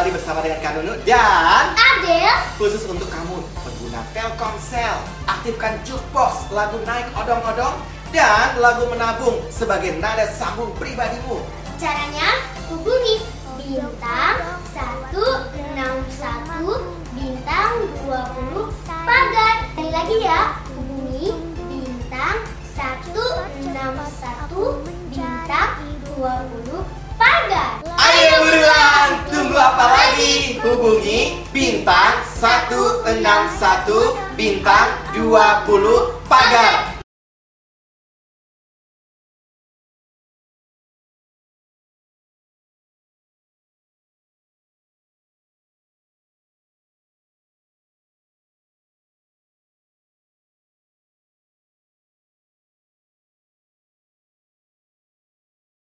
kembali bersama dengan Kanunu dan Adil Khusus untuk kamu pengguna Telkomsel. Aktifkan jukebox lagu naik odong-odong Dan lagu menabung sebagai nada sambung pribadimu. Caranya hubungi bintang 161 bintang 20 pagar. Sekali lagi ya. Hubungi bintang 161 bintang 20 Hubungi bintang 161 bintang 20 pagar.